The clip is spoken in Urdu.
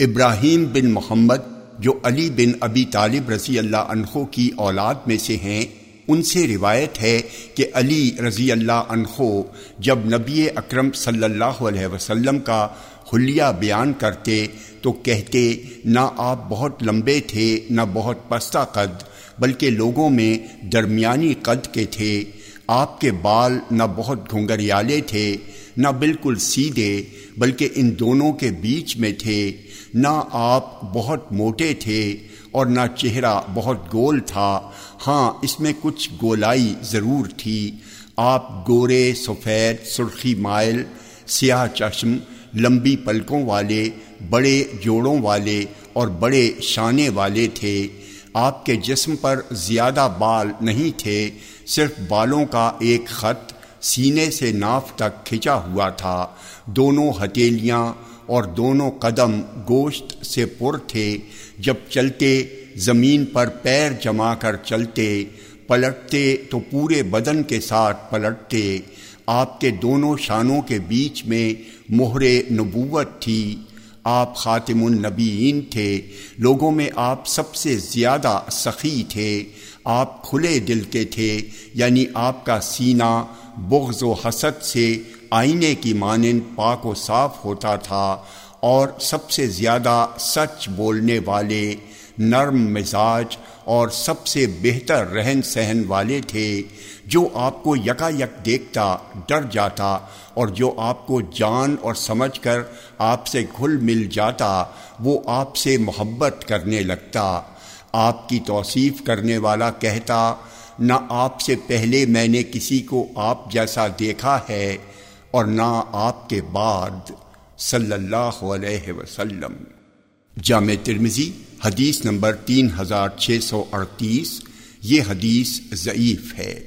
ابراہیم بن محمد جو علی بن ابی طالب رضی اللہ عنہ کی اولاد میں سے ہیں، ان سے روایت ہے کہ علی رضی اللہ عنہ جب نبی اکرم صلی اللہ علیہ وسلم کا حلیہ بیان کرتے تو کہتے، نہ آپ بہت لمبے تھے، نہ بہت پستہ قد، بلکہ لوگوں میں درمیانی قد کے تھے۔ آپ کے بال نہ بہت گھنگریالے تھے نہ بالکل سیدھے، بلکہ ان دونوں کے بیچ میں تھے۔ نہ آپ بہت موٹے تھے اور نہ چہرہ بہت گول تھا۔ ہاں اس میں کچھ گولائی ضرور تھی۔ آپ گورے، سفید، سرخی مائل، سیاہ چشم، لمبی پلکوں والے، بڑے جوڑوں والے اور بڑے شانے والے تھے۔ آپ کے جسم پر زیادہ بال نہیں تھے، صرف بالوں کا ایک خط سینے سے ناف تک کھچا ہوا تھا۔ دونوں ہتیلیاں اور دونوں قدم گوشت سے پر تھے۔ جب چلتے زمین پر پیر جما کر چلتے، پلٹتے تو پورے بدن کے ساتھ پلٹتے۔ آپ کے دونوں شانوں کے بیچ میں مہر نبوت تھی۔ آپ خاتم النبیین تھے، لوگوں میں آپ سب سے زیادہ سخی تھے، آپ کھلے دل کے تھے یعنی آپ کا سینہ بغض و حسد سے آئینے کی مانند پاک و صاف ہوتا تھا، اور سب سے زیادہ سچ بولنے والے نرم مزاج اور سب سے بہتر رہن سہن والے تھے، جو آپ کو یکا یک دیکھتا، ڈر جاتا اور جو آپ کو جان اور سمجھ کر آپ سے گھل مل جاتا، وہ آپ سے محبت کرنے لگتا۔ آپ کی توصیف کرنے والا کہتا، نہ آپ سے پہلے میں نے کسی کو آپ جیسا دیکھا ہے اور نہ آپ کے بعد۔ صلی اللہ علیہ وسلم۔ جامع ترمزی حدیث نمبر تین ہزار چھ سو اڑتیس یہ حدیث ضعیف ہے۔